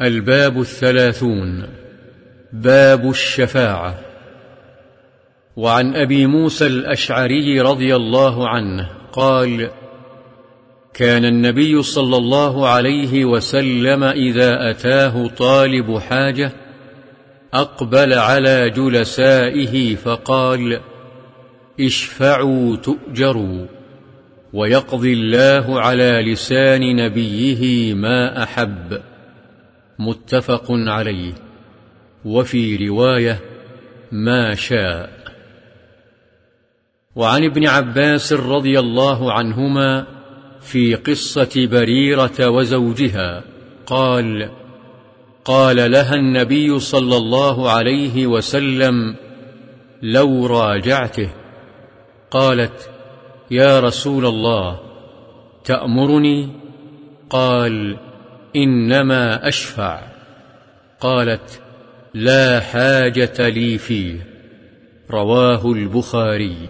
الباب الثلاثون باب الشفاعة. وعن أبي موسى الأشعري رضي الله عنه قال كان النبي صلى الله عليه وسلم إذا أتاه طالب حاجة أقبل على جلسائه فقال اشفعوا تؤجروا ويقضي الله على لسان نبيه ما أحب. متفق عليه. وفي رواية ما شاء وعن ابن عباس رضي الله عنهما في قصة بريرة وزوجها قال قال لها النبي صلى الله عليه وسلم لو راجعته. قالت يا رسول الله تأمرني؟ قال إنما أشفع. قالت لا حاجة لي فيه. رواه البخاري.